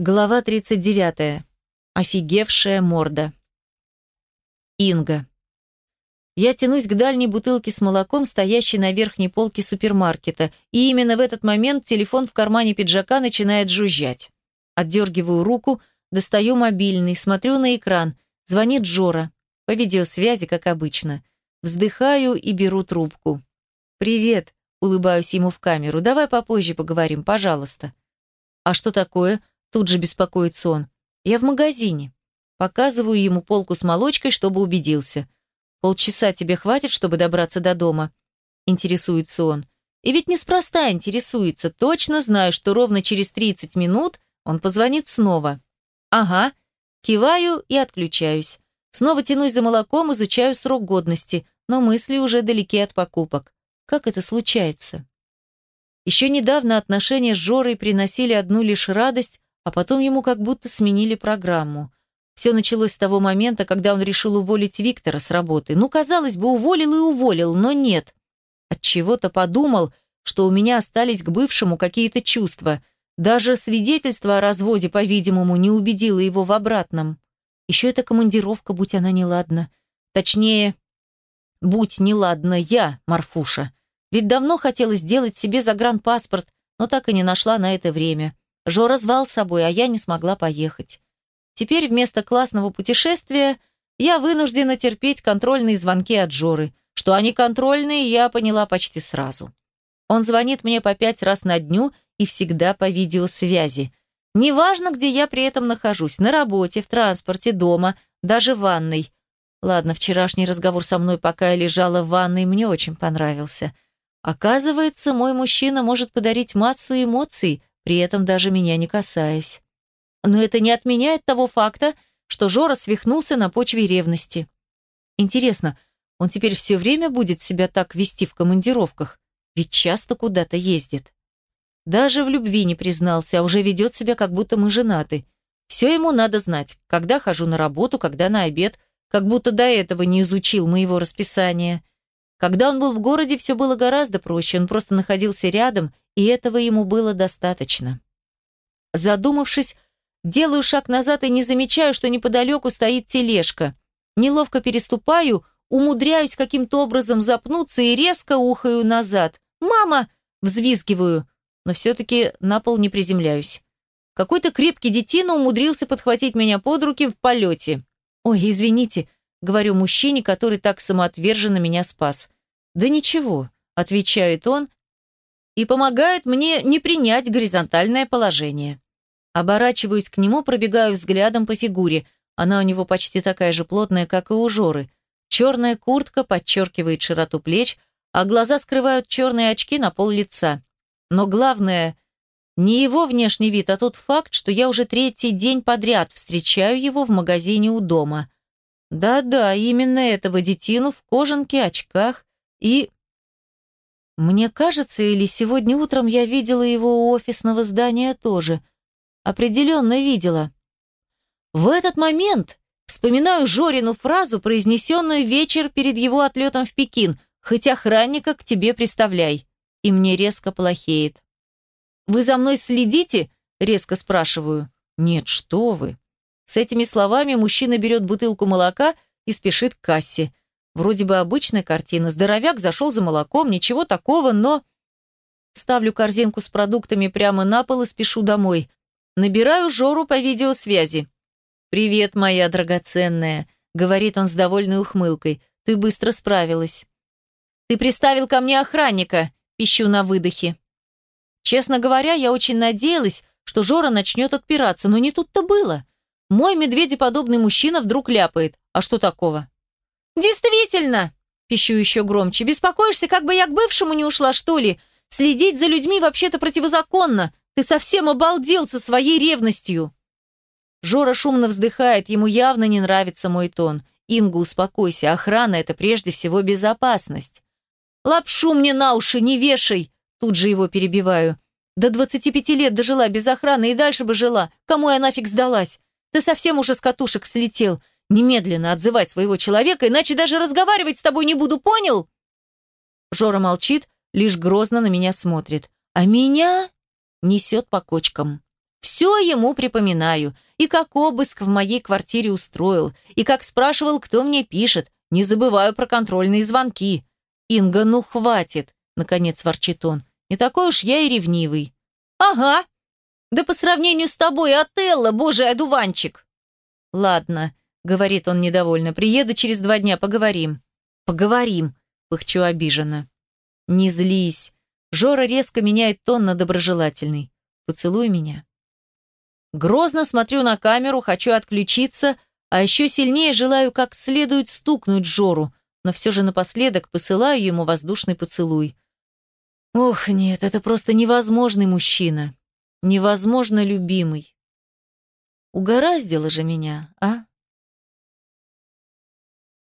Глава 39. Офигевшая морда. Инга. Я тянусь к дальней бутылке с молоком, стоящей на верхней полке супермаркета, и именно в этот момент телефон в кармане пиджака начинает жужжать. Отдергиваю руку, достаю мобильный, смотрю на экран. Звонит Жора. По видеосвязи, как обычно. Вздыхаю и беру трубку. «Привет», — улыбаюсь ему в камеру. «Давай попозже поговорим, пожалуйста». «А что такое?» Тут же беспокоится он. Я в магазине. Показываю ему полку с молочкой, чтобы убедился. Полчаса тебе хватит, чтобы добраться до дома? Интересуется он. И ведь неспроста интересуется. Точно знаю, что ровно через 30 минут он позвонит снова. Ага. Киваю и отключаюсь. Снова тянусь за молоком, изучаю срок годности, но мысли уже далеки от покупок. Как это случается? Еще недавно отношения с Жорой приносили одну лишь радость, а потом ему как будто сменили программу. Все началось с того момента, когда он решил уволить Виктора с работы. Ну, казалось бы, уволил и уволил, но нет. От чего-то подумал, что у меня остались к бывшему какие-то чувства. Даже свидетельство о разводе, по-видимому, не убедило его в обратном. Еще эта командировка, будь она неладна. Точнее, будь неладна я, Марфуша. Ведь давно хотела сделать себе загранпаспорт, но так и не нашла на это время. Жора звал с собой, а я не смогла поехать. Теперь вместо классного путешествия я вынуждена терпеть контрольные звонки от Жоры. Что они контрольные, я поняла почти сразу. Он звонит мне по пять раз на дню и всегда по видеосвязи. Неважно, где я при этом нахожусь, на работе, в транспорте, дома, даже в ванной. Ладно, вчерашний разговор со мной, пока я лежала в ванной, мне очень понравился. Оказывается, мой мужчина может подарить массу эмоций, при этом даже меня не касаясь. Но это не отменяет того факта, что Жора свихнулся на почве ревности. Интересно, он теперь все время будет себя так вести в командировках? Ведь часто куда-то ездит. Даже в любви не признался, а уже ведет себя, как будто мы женаты. Все ему надо знать, когда хожу на работу, когда на обед, как будто до этого не изучил моего расписания. Когда он был в городе, все было гораздо проще, он просто находился рядом и этого ему было достаточно. Задумавшись, делаю шаг назад и не замечаю, что неподалеку стоит тележка. Неловко переступаю, умудряюсь каким-то образом запнуться и резко ухаю назад. «Мама!» – взвизгиваю, но все-таки на пол не приземляюсь. Какой-то крепкий детина умудрился подхватить меня под руки в полете. «Ой, извините», – говорю мужчине, который так самоотверженно меня спас. «Да ничего», – отвечает он и помогает мне не принять горизонтальное положение. Оборачиваюсь к нему, пробегаю взглядом по фигуре. Она у него почти такая же плотная, как и у Жоры. Черная куртка подчеркивает широту плеч, а глаза скрывают черные очки на пол лица. Но главное, не его внешний вид, а тот факт, что я уже третий день подряд встречаю его в магазине у дома. Да-да, именно этого детину в кожанке, очках и мне кажется, или сегодня утром я видела его у офисного здания тоже. Определенно видела. В этот момент вспоминаю Жорину фразу, произнесенную вечер перед его отлетом в Пекин «Хоть охранника к тебе представляй». И мне резко плохеет. «Вы за мной следите?» – резко спрашиваю. «Нет, что вы». С этими словами мужчина берет бутылку молока и спешит к кассе. Вроде бы обычная картина. Здоровяк зашел за молоком, ничего такого, но... Ставлю корзинку с продуктами прямо на пол и спешу домой. Набираю Жору по видеосвязи. «Привет, моя драгоценная», — говорит он с довольной ухмылкой. «Ты быстро справилась». «Ты приставил ко мне охранника», — пищу на выдохе. Честно говоря, я очень надеялась, что Жора начнет отпираться, но не тут-то было. Мой медведеподобный мужчина вдруг ляпает. А что такого? «Действительно!» – пищу еще громче. «Беспокоишься, как бы я к бывшему не ушла, что ли? Следить за людьми вообще-то противозаконно. Ты совсем обалдел со своей ревностью!» Жора шумно вздыхает, ему явно не нравится мой тон. «Инга, успокойся, охрана – это прежде всего безопасность». «Лапшу мне на уши не вешай!» Тут же его перебиваю. «До 25 лет дожила без охраны и дальше бы жила. Кому я нафиг сдалась? Ты совсем уже с катушек слетел. Немедленно отзывай своего человека, иначе даже разговаривать с тобой не буду, понял?» Жора молчит, лишь грозно на меня смотрит. А меня несет по кочкам. Все ему припоминаю. И как обыск в моей квартире устроил, и как спрашивал, кто мне пишет. Не забываю про контрольные звонки. «Инга, ну хватит!» — наконец ворчит он. «Не такой уж я и ревнивый». «Ага! Да по сравнению с тобой, Отелло, божий одуванчик!» «Ладно», — говорит он недовольно, — «приеду через два дня, поговорим». «Поговорим», — пыхчу обиженно. «Не злись». Жора резко меняет тон на доброжелательный. «Поцелуй меня». Грозно смотрю на камеру, хочу отключиться, а еще сильнее желаю как следует стукнуть Жору, но все же напоследок посылаю ему воздушный поцелуй. Ох, нет, это просто невозможный мужчина. Невозможно любимый. Угораздило же меня, а?